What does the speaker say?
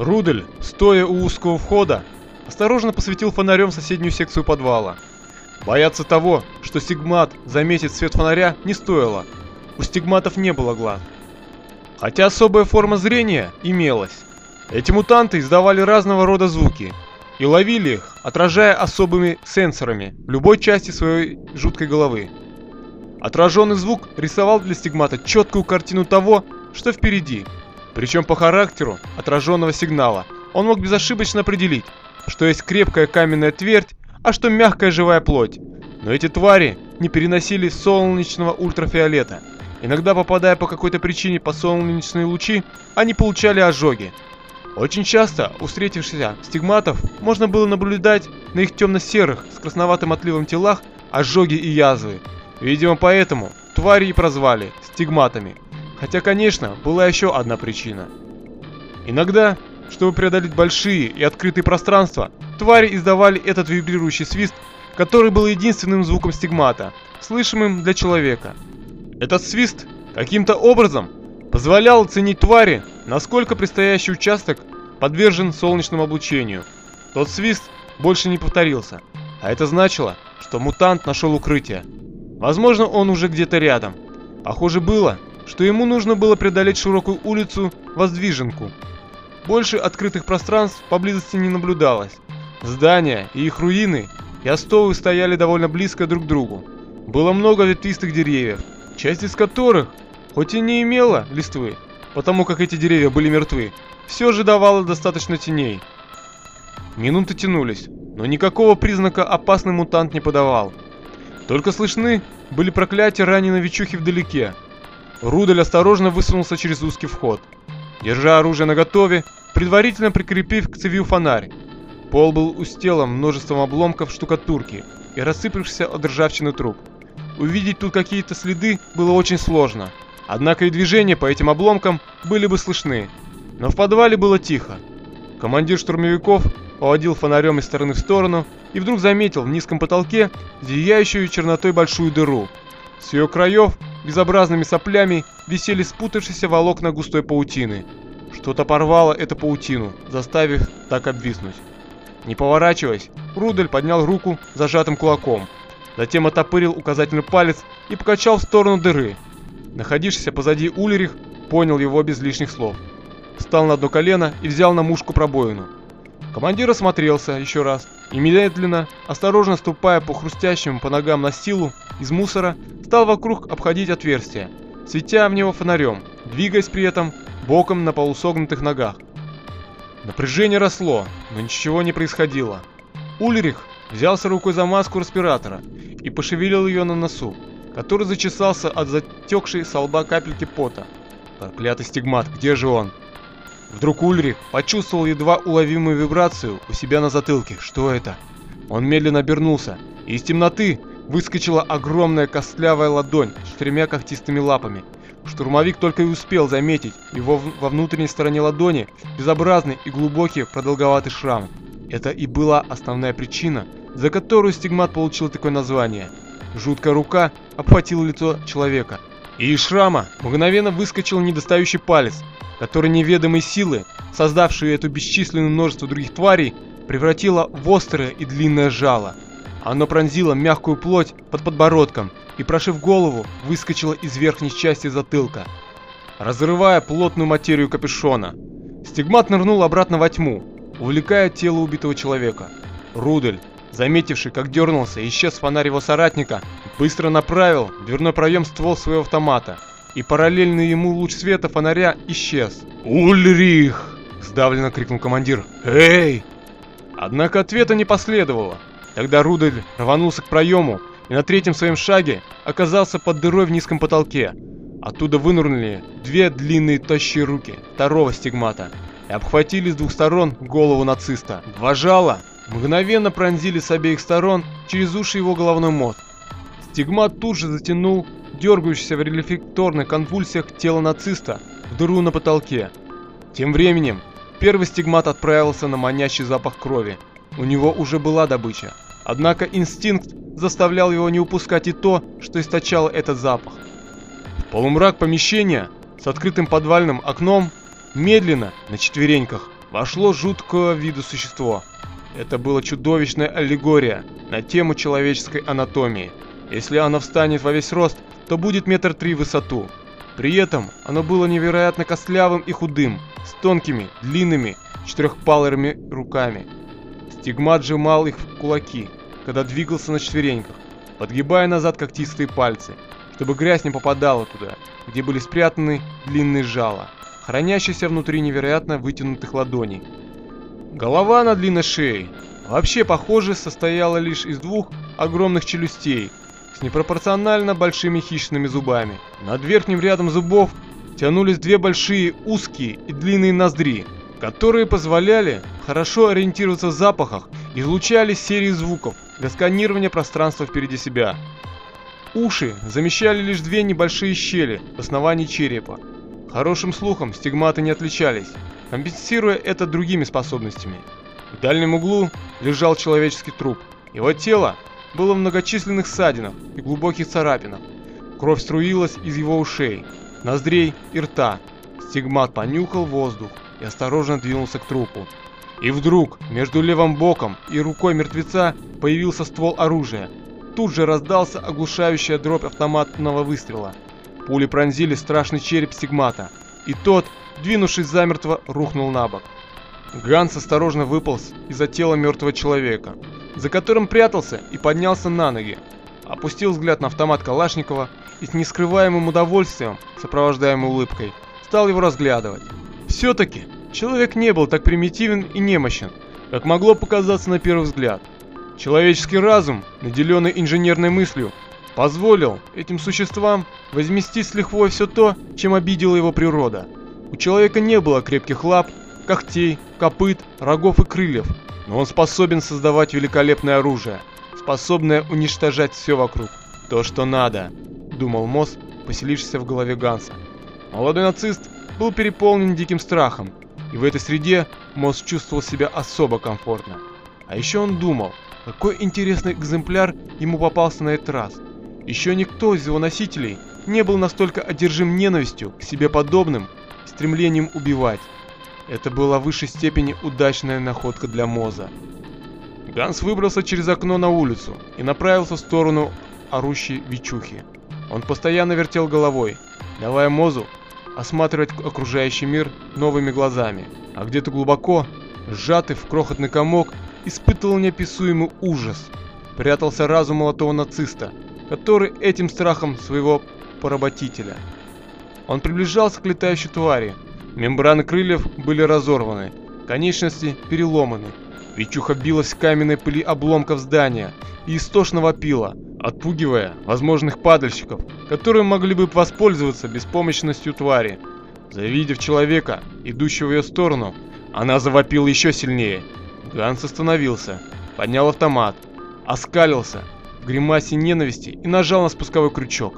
Рудель, стоя у узкого входа, осторожно посветил фонарем соседнюю секцию подвала. Бояться того, что стигмат заметит свет фонаря, не стоило. У стигматов не было глаз. Хотя особая форма зрения имелась. Эти мутанты издавали разного рода звуки и ловили их, отражая особыми сенсорами в любой части своей жуткой головы. Отраженный звук рисовал для стигмата четкую картину того, что впереди. Причем по характеру отраженного сигнала он мог безошибочно определить, что есть крепкая каменная твердь, а что мягкая живая плоть. Но эти твари не переносили солнечного ультрафиолета. Иногда попадая по какой-то причине по солнечные лучи, они получали ожоги. Очень часто у встретившихся стигматов можно было наблюдать на их темно-серых с красноватым отливом телах ожоги и язвы. Видимо поэтому твари и прозвали стигматами. Хотя, конечно, была еще одна причина. Иногда, чтобы преодолеть большие и открытые пространства, твари издавали этот вибрирующий свист, который был единственным звуком стигмата, слышимым для человека. Этот свист каким-то образом позволял оценить твари, насколько предстоящий участок подвержен солнечному облучению. Тот свист больше не повторился, а это значило, что мутант нашел укрытие. Возможно, он уже где-то рядом. Похоже было, что ему нужно было преодолеть широкую улицу Воздвиженку. Больше открытых пространств поблизости не наблюдалось. Здания и их руины и остовы стояли довольно близко друг к другу. Было много ветвистых деревьев, часть из которых, хоть и не имела листвы, потому как эти деревья были мертвы, все же давало достаточно теней. Минуты тянулись, но никакого признака опасный мутант не подавал. Только слышны были проклятия раненой новичухи вдалеке, Рудель осторожно высунулся через узкий вход, держа оружие наготове, предварительно прикрепив к цевью фонарь. Пол был устелан множеством обломков штукатурки и рассыпавшихся от ржавчины труб. Увидеть тут какие-то следы было очень сложно, однако и движения по этим обломкам были бы слышны. Но в подвале было тихо. Командир штурмовиков поводил фонарем из стороны в сторону и вдруг заметил в низком потолке зияющую чернотой большую дыру. С ее краев безобразными соплями висели спутавшиеся волокна густой паутины. Что-то порвало эту паутину, заставив так обвиснуть. Не поворачиваясь, Рудель поднял руку зажатым кулаком. Затем отопырил указательный палец и покачал в сторону дыры. Находившийся позади Ульрих понял его без лишних слов. Встал на одно колено и взял на мушку пробоину. Командир осмотрелся еще раз и медленно, осторожно ступая по хрустящему по ногам настилу из мусора, стал вокруг обходить отверстие, светя в него фонарем, двигаясь при этом боком на полусогнутых ногах. Напряжение росло, но ничего не происходило. Ульрих взялся рукой за маску респиратора и пошевелил ее на носу, который зачесался от затекшей со лба капельки пота. Проклятый стигмат, где же он? Вдруг Ульрих почувствовал едва уловимую вибрацию у себя на затылке. Что это? Он медленно обернулся, и из темноты выскочила огромная костлявая ладонь с четырьмя когтистыми лапами. Штурмовик только и успел заметить его во внутренней стороне ладони безобразный и глубокий продолговатый шрам. Это и была основная причина, за которую стигмат получил такое название. Жуткая рука обхватила лицо человека, и из шрама мгновенно выскочил недостающий палец, который неведомой силы, создавшие это бесчисленное множество других тварей, превратило в острое и длинное жало. Оно пронзило мягкую плоть под подбородком и, прошив голову, выскочило из верхней части затылка, разрывая плотную материю капюшона. Стигмат нырнул обратно во тьму, увлекая тело убитого человека. Рудель, заметивший, как дернулся и исчез фонарь его соратника, быстро направил в дверной проем ствол своего автомата и параллельный ему луч света фонаря исчез. «Ульрих!» – сдавленно крикнул командир. «Эй!» Однако ответа не последовало. Тогда Рудель рванулся к проему и на третьем своем шаге оказался под дырой в низком потолке. Оттуда вынырнули две длинные тощие руки второго стигмата и обхватили с двух сторон голову нациста. Два жала мгновенно пронзили с обеих сторон через уши его головной мозг. Стигмат тут же затянул дергающееся в рефлекторных конвульсиях тело нациста в дыру на потолке. Тем временем, первый стигмат отправился на манящий запах крови. У него уже была добыча. Однако инстинкт заставлял его не упускать и то, что источало этот запах. Полумрак помещения с открытым подвальным окном медленно, на четвереньках, вошло жуткого вида существо. Это была чудовищная аллегория на тему человеческой анатомии. Если оно встанет во весь рост, то будет метр три в высоту. При этом оно было невероятно костлявым и худым, с тонкими, длинными, четырехпалыми руками. Стигмат сжимал их в кулаки, когда двигался на четвереньках, подгибая назад когтистые пальцы, чтобы грязь не попадала туда, где были спрятаны длинные жала, хранящиеся внутри невероятно вытянутых ладоней. Голова на длинной шее, вообще похоже, состояла лишь из двух огромных челюстей с непропорционально большими хищными зубами. Над верхним рядом зубов тянулись две большие узкие и длинные ноздри, которые позволяли хорошо ориентироваться в запахах и излучали серии звуков для сканирования пространства впереди себя. Уши замещали лишь две небольшие щели в основании черепа. Хорошим слухом стигматы не отличались, компенсируя это другими способностями. В дальнем углу лежал человеческий труп. Его тело было в многочисленных ссадинах и глубоких царапинах. Кровь струилась из его ушей, ноздрей и рта. Стигмат понюхал воздух и осторожно двинулся к трупу. И вдруг между левым боком и рукой мертвеца появился ствол оружия. Тут же раздался оглушающая дробь автоматного выстрела. Пули пронзили страшный череп стигмата, и тот, двинувшись замертво, рухнул на бок. Ганс осторожно выполз из-за тела мертвого человека, за которым прятался и поднялся на ноги. Опустил взгляд на автомат Калашникова и с нескрываемым удовольствием, сопровождаемой улыбкой, стал его разглядывать. Все-таки человек не был так примитивен и немощен, как могло показаться на первый взгляд. Человеческий разум, наделенный инженерной мыслью, позволил этим существам возместить с лихвой все то, чем обидела его природа. У человека не было крепких лап, когтей, копыт, рогов и крыльев, но он способен создавать великолепное оружие, способное уничтожать все вокруг. То, что надо, думал Мосс, поселившийся в голове Ганса. Молодой нацист был переполнен диким страхом, и в этой среде Мосс чувствовал себя особо комфортно. А еще он думал, какой интересный экземпляр ему попался на этот раз. Еще никто из его носителей не был настолько одержим ненавистью к себе подобным, стремлением убивать. Это была в высшей степени удачная находка для Моза. Ганс выбрался через окно на улицу и направился в сторону орущей Вичухи. Он постоянно вертел головой, давая Мозу осматривать окружающий мир новыми глазами, а где-то глубоко, сжатый в крохотный комок, испытывал неописуемый ужас. Прятался разум молодого нациста, который этим страхом своего поработителя. Он приближался к летающей твари. Мембраны крыльев были разорваны, конечности переломаны. Вичуха билась в каменной пыли обломков здания и истошно вопила, отпугивая возможных падальщиков, которые могли бы воспользоваться беспомощностью твари. Завидев человека, идущего в ее сторону, она завопила еще сильнее. Ганс остановился, поднял автомат, оскалился в гримасе ненависти и нажал на спусковой крючок.